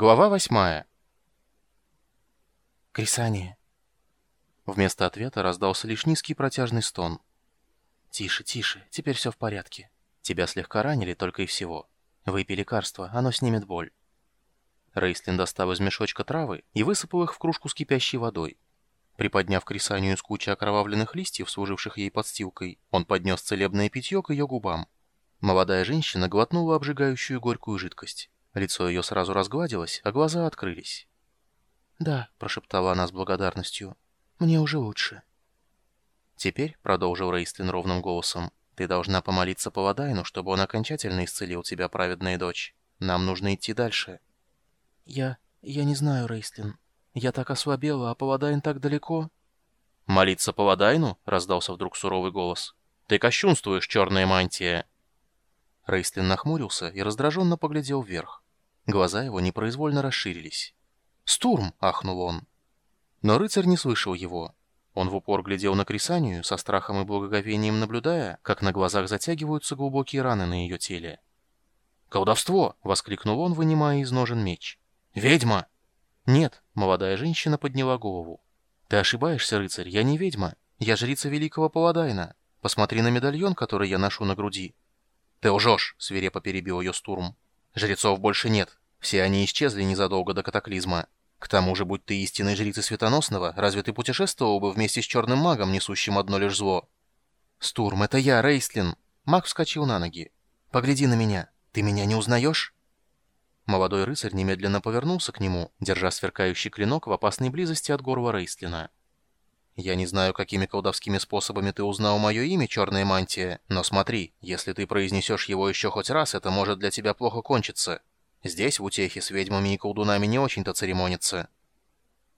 Глава восьмая. «Крисания!» Вместо ответа раздался лишь низкий протяжный стон. «Тише, тише, теперь все в порядке. Тебя слегка ранили только и всего. Выпей лекарство, оно снимет боль». Рейслин достал из мешочка травы и высыпал их в кружку с кипящей водой. Приподняв Крисанию с кучи окровавленных листьев, служивших ей подстилкой, он поднес целебное питье к ее губам. Молодая женщина глотнула обжигающую горькую жидкость. Лицо ее сразу разгладилось, а глаза открылись. «Да», — прошептала она с благодарностью, — «мне уже лучше». «Теперь», — продолжил Рейстлин ровным голосом, — «ты должна помолиться Паладайну, чтобы он окончательно исцелил тебя, праведная дочь. Нам нужно идти дальше». «Я... я не знаю, Рейстлин. Я так ослабела, а Паладайн так далеко». «Молиться Паладайну?» — раздался вдруг суровый голос. «Ты кощунствуешь, черная мантия!» Рейстлин нахмурился и раздраженно поглядел вверх. Глаза его непроизвольно расширились. «Стурм!» — ахнул он. Но рыцарь не слышал его. Он в упор глядел на Крисанию, со страхом и благоговением наблюдая, как на глазах затягиваются глубокие раны на ее теле. «Колдовство!» — воскликнул он, вынимая из ножен меч. «Ведьма!» «Нет!» — молодая женщина подняла голову. «Ты ошибаешься, рыцарь, я не ведьма. Я жрица великого Паладайна. Посмотри на медальон, который я ношу на груди. «Ты лжешь!» — свирепо перебил ее Стурм. «Жрецов больше нет. Все они исчезли незадолго до катаклизма. К тому же, будь ты истинной жрицей Светоносного, разве ты путешествовал бы вместе с черным магом, несущим одно лишь зло?» «Стурм, это я, Рейслин!» Маг вскочил на ноги. «Погляди на меня. Ты меня не узнаешь?» Молодой рыцарь немедленно повернулся к нему, держа сверкающий клинок в опасной близости от горла Рейслина. Я не знаю, какими колдовскими способами ты узнал мое имя, Черная Мантия, но смотри, если ты произнесешь его еще хоть раз, это может для тебя плохо кончиться. Здесь, в утехе, с ведьмами и колдунами не очень-то церемонится.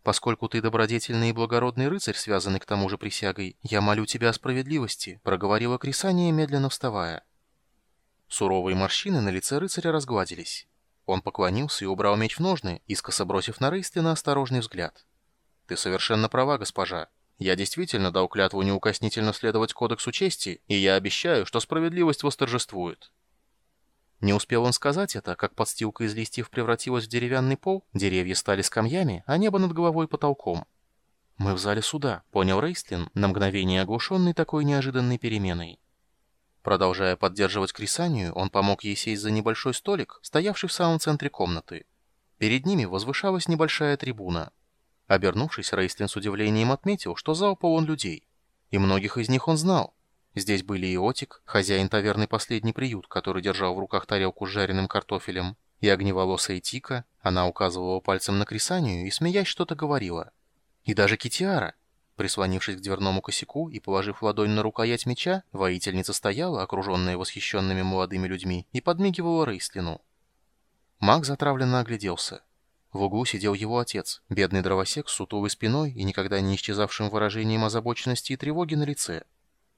Поскольку ты добродетельный и благородный рыцарь, связанный к тому же присягой, я молю тебя о справедливости», — проговорила Крисания, медленно вставая. Суровые морщины на лице рыцаря разгладились. Он поклонился и убрал меч в ножны, искоса бросив на Рейстлина осторожный взгляд. «Ты совершенно права, госпожа. Я действительно дал клятву неукоснительно следовать кодексу чести, и я обещаю, что справедливость восторжествует». Не успел он сказать это, как подстилка из листьев превратилась в деревянный пол, деревья стали скамьями, а небо над головой потолком. «Мы в зале суда», — понял Рейстлин, на мгновение оглушенный такой неожиданной переменой. Продолжая поддерживать Крисанию, он помог ей сесть за небольшой столик, стоявший в самом центре комнаты. Перед ними возвышалась небольшая трибуна. Обернувшись, Рейстлин с удивлением отметил, что зал полон людей. И многих из них он знал. Здесь были и Отик, хозяин таверны «Последний приют», который держал в руках тарелку с жареным картофелем, и огневолосая Тика, она указывала пальцем на Крисанию и, смеясь, что-то говорила. И даже Китиара. Прислонившись к дверному косяку и положив ладонь на рукоять меча, воительница стояла, окруженная восхищенными молодыми людьми, и подмигивала Рейстлину. Маг затравленно огляделся. В углу сидел его отец, бедный дровосек с сутулой спиной и никогда не исчезавшим выражением озабоченности и тревоги на лице.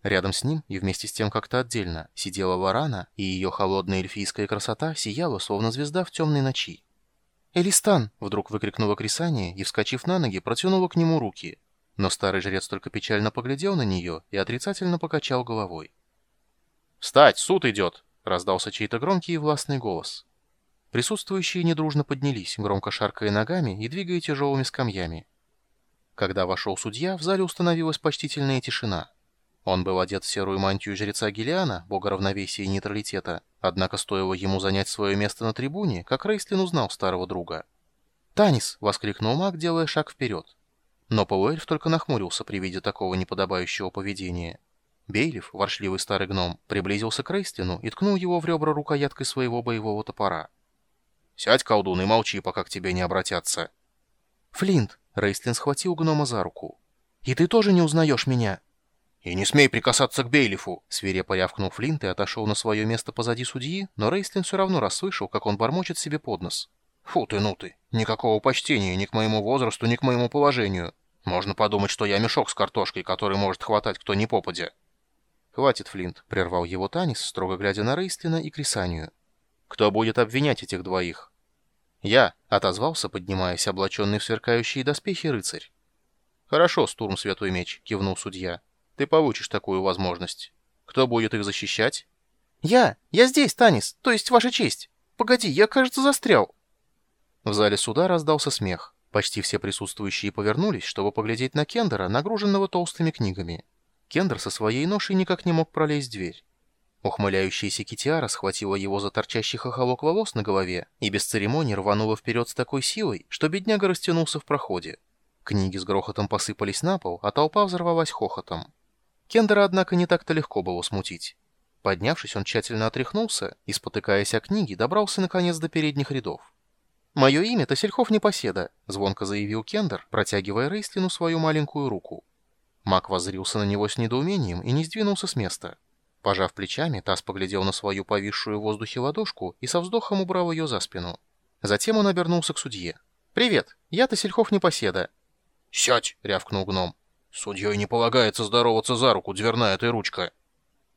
Рядом с ним, и вместе с тем как-то отдельно, сидела Варана, и ее холодная эльфийская красота сияла, словно звезда в темной ночи. «Элистан!» — вдруг выкрикнула Крисания и, вскочив на ноги, протянула к нему руки. Но старый жрец только печально поглядел на нее и отрицательно покачал головой. «Встать, суд идет!» — раздался чей-то громкий и властный голос. Присутствующие недружно поднялись, громко шаркая ногами и двигая тяжелыми скамьями. Когда вошел судья, в зале установилась почтительная тишина. Он был одет в серую мантию жреца Гелиана, бога равновесия и нейтралитета, однако стоило ему занять свое место на трибуне, как Рейслин узнал старого друга. «Танис!» — воскликнул маг, делая шаг вперед. Но полуэльф только нахмурился при виде такого неподобающего поведения. Бейлиф, воршливый старый гном, приблизился к Рейстлину и ткнул его в ребра рукояткой своего боевого топора. Сядь, колдун, и молчи, пока к тебе не обратятся. Флинт, Рейстлин схватил гнома за руку. И ты тоже не узнаешь меня? И не смей прикасаться к Бейлифу, свирепо рявкнул Флинт и отошел на свое место позади судьи, но Рейстлин все равно расслышал, как он бормочет себе под нос. Фу ты, ну ты, никакого почтения ни к моему возрасту, ни к моему положению. Можно подумать, что я мешок с картошкой, который может хватать кто ни попадя. «Хватит, Флинт», — прервал его Танис, строго глядя на Рейстлина и Крисанию. Кто будет обвинять этих двоих? Я, отозвался, поднимаясь, облаченный в сверкающие доспехи рыцарь. Хорошо, Стурм Святой Меч, кивнул судья. Ты получишь такую возможность. Кто будет их защищать? Я! Я здесь, Танис, то есть ваша честь. Погоди, я, кажется, застрял. В зале суда раздался смех. Почти все присутствующие повернулись, чтобы поглядеть на Кендера, нагруженного толстыми книгами. Кендер со своей ношей никак не мог пролезть дверь. Ухмыляющаяся Китиара схватила его за торчащий хохолок волос на голове и без церемонии рванула вперед с такой силой, что бедняга растянулся в проходе. Книги с грохотом посыпались на пол, а толпа взорвалась хохотом. Кендера, однако, не так-то легко было смутить. Поднявшись, он тщательно отряхнулся и, спотыкаясь о книги, добрался наконец до передних рядов. «Мое имя Тасельхов Непоседа», — звонко заявил Кендер, протягивая Рейстлину свою маленькую руку. Мак воззрился на него с недоумением и не сдвинулся с места. Пожав плечами, Тасс поглядел на свою повисшую в воздухе ладошку и со вздохом убрал ее за спину. Затем он обернулся к судье. «Привет, я Тасельхов Непоседа». «Сядь!» — рявкнул гном. «Судьей не полагается здороваться за руку, дверная ты ручка».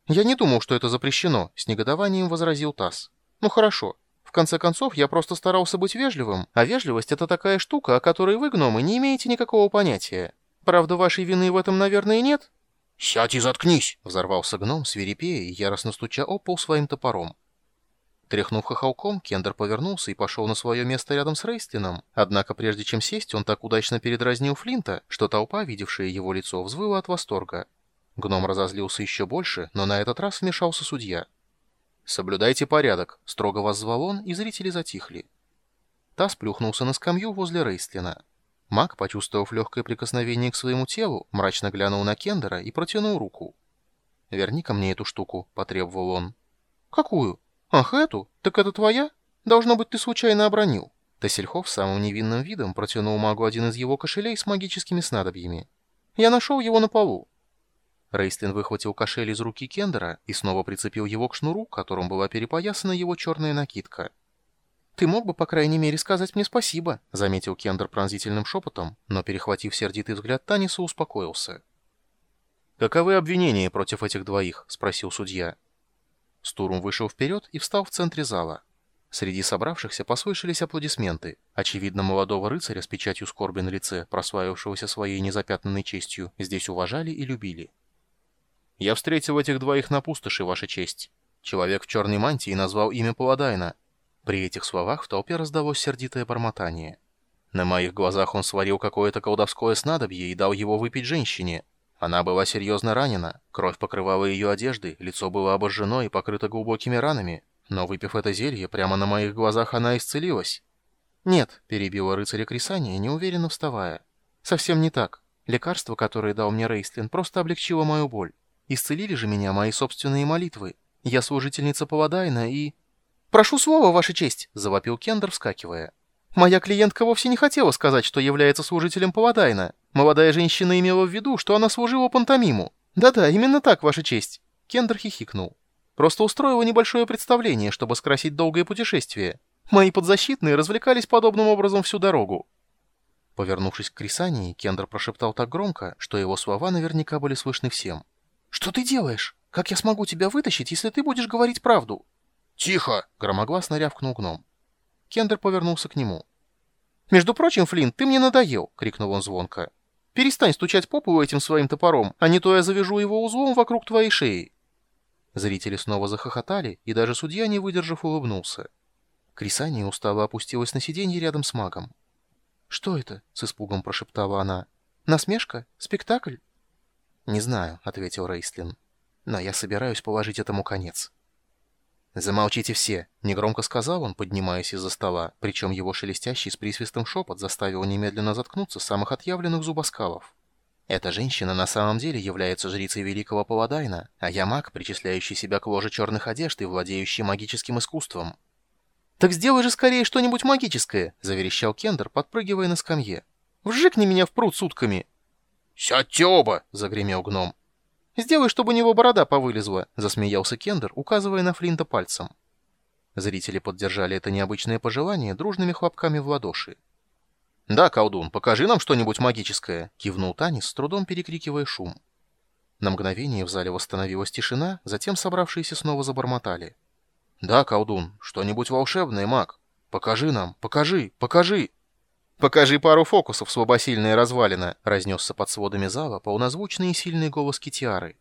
«Я не думал, что это запрещено», — с негодованием возразил Тасс. «Ну хорошо. В конце концов, я просто старался быть вежливым, а вежливость — это такая штука, о которой вы, гномы, не имеете никакого понятия. Правда, вашей вины в этом, наверное, нет?» «Сядь и заткнись!» — взорвался гном, свирепея и яростно стуча о пол своим топором. Тряхнув хохолком, Кендер повернулся и пошел на свое место рядом с Рейстлином. Однако прежде чем сесть, он так удачно передразнил Флинта, что толпа, видевшая его лицо, взвыла от восторга. Гном разозлился еще больше, но на этот раз вмешался судья. «Соблюдайте порядок», — строго воззвал он, и зрители затихли. Тасс плюхнулся на скамью возле Рейстлина. Маг, почувствовав легкое прикосновение к своему телу, мрачно глянул на Кендера и протянул руку. «Верни-ка мне эту штуку», — потребовал он. «Какую? Ах, эту? Так это твоя? Должно быть, ты случайно обронил». Тассельхов самым невинным видом протянул магу один из его кошелей с магическими снадобьями. «Я нашел его на полу». Рейстлин выхватил кошель из руки Кендера и снова прицепил его к шнуру, которым была перепоясана его черная накидка. «Ты мог бы, по крайней мере, сказать мне спасибо», — заметил Кендер пронзительным шепотом, но, перехватив сердитый взгляд Таниса, успокоился. «Каковы обвинения против этих двоих?» — спросил судья. Стурум вышел вперед и встал в центре зала. Среди собравшихся послышались аплодисменты. Очевидно, молодого рыцаря с печатью скорби на лице, прославившегося своей незапятнанной честью, здесь уважали и любили. «Я встретил этих двоих на пустоши, Ваша честь. Человек в черной мантии назвал имя Паладайна, при этих словах в толпе раздалось сердитое бормотание. На моих глазах он сварил какое-то колдовское снадобье и дал его выпить женщине. Она была серьезно ранена, кровь покрывала ее одежды, лицо было обожжено и покрыто глубокими ранами, но выпив это зелье, прямо на моих глазах она исцелилась. «Нет», — перебила рыцаря Крисания, неуверенно вставая. «Совсем не так. Лекарство, которое дал мне Рейстлин, просто облегчило мою боль. Исцелили же меня мои собственные молитвы. Я служительница Паладайна и...» «Прошу слова, Ваша честь!» — завопил Кендер, вскакивая. «Моя клиентка вовсе не хотела сказать, что является служителем Паладайна. Молодая женщина имела в виду, что она служила пантомиму. Да-да, именно так, Ваша честь!» Кендер хихикнул. «Просто устроила небольшое представление, чтобы скрасить долгое путешествие. Мои подзащитные развлекались подобным образом всю дорогу». Повернувшись к Крисании, Кендер прошептал так громко, что его слова наверняка были слышны всем. «Что ты делаешь? Как я смогу тебя вытащить, если ты будешь говорить правду?» «Тихо!» — громогласно рявкнул гном. Кендер повернулся к нему. «Между прочим, Флинт, ты мне надоел!» — крикнул он звонко. «Перестань стучать по полу этим своим топором, а не то я завяжу его узлом вокруг твоей шеи!» Зрители снова захохотали, и даже судья, не выдержав, улыбнулся. Крисания устало опустилась на сиденье рядом с магом. «Что это?» — с испугом прошептала она. «Насмешка? Спектакль?» «Не знаю», — ответил Рейстлин. «Но я собираюсь положить этому конец». «Замолчите все!» — негромко сказал он, поднимаясь из-за стола, причем его шелестящий с присвистом шепот заставил немедленно заткнуться самых отъявленных зубоскалов. «Эта женщина на самом деле является жрицей великого Паладайна, а я маг, причисляющий себя к ложе черных одежд и владеющий магическим искусством». «Так сделай же скорее что-нибудь магическое!» — заверещал Кендер, подпрыгивая на скамье. «Вжикни меня в пруд сутками!» «Сядьте оба!» — загремел гном. «Сделай, чтобы у него борода повылезла», — засмеялся Кендер, указывая на Флинта пальцем. Зрители поддержали это необычное пожелание дружными хлопками в ладоши. «Да, колдун, покажи нам что-нибудь магическое», — кивнул Танис, с трудом перекрикивая шум. На мгновение в зале восстановилась тишина, затем собравшиеся снова забормотали. «Да, колдун, что-нибудь волшебное, маг. Покажи нам, покажи, покажи!» «Покажи пару фокусов, слабосильная развалина!» — разнесся под сводами зала полнозвучный и сильный голос Китиары.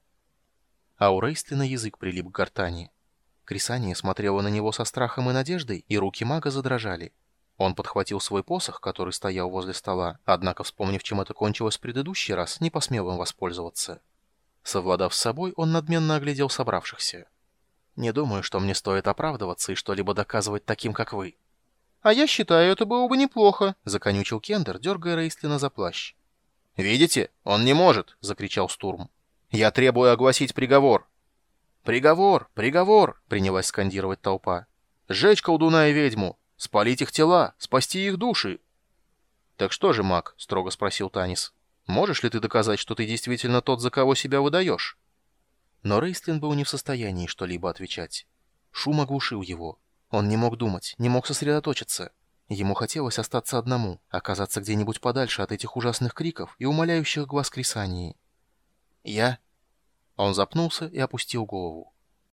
А у Рейстлина язык прилип к гортани. Крисания смотрела на него со страхом и надеждой, и руки мага задрожали. Он подхватил свой посох, который стоял возле стола, однако, вспомнив, чем это кончилось в предыдущий раз, не посмел им воспользоваться. Совладав с собой, он надменно оглядел собравшихся. «Не думаю, что мне стоит оправдываться и что-либо доказывать таким, как вы». «А я считаю, это было бы неплохо», — законючил Кендер, дергая Рейстлина за плащ. «Видите? Он не может!» — закричал Стурм. «Я требую огласить приговор!» «Приговор! Приговор!» — принялась скандировать толпа. «Сжечь колдуна и ведьму! Спалить их тела! Спасти их души!» «Так что же, маг?» — строго спросил Танис. «Можешь ли ты доказать, что ты действительно тот, за кого себя выдаешь?» Но Рейстлин был не в состоянии что-либо отвечать. Шум оглушил его. Он не мог думать, не мог сосредоточиться. Ему хотелось остаться одному, оказаться где-нибудь подальше от этих ужасных криков и умоляющих глаз крисании. «Я...» Он запнулся и опустил голову.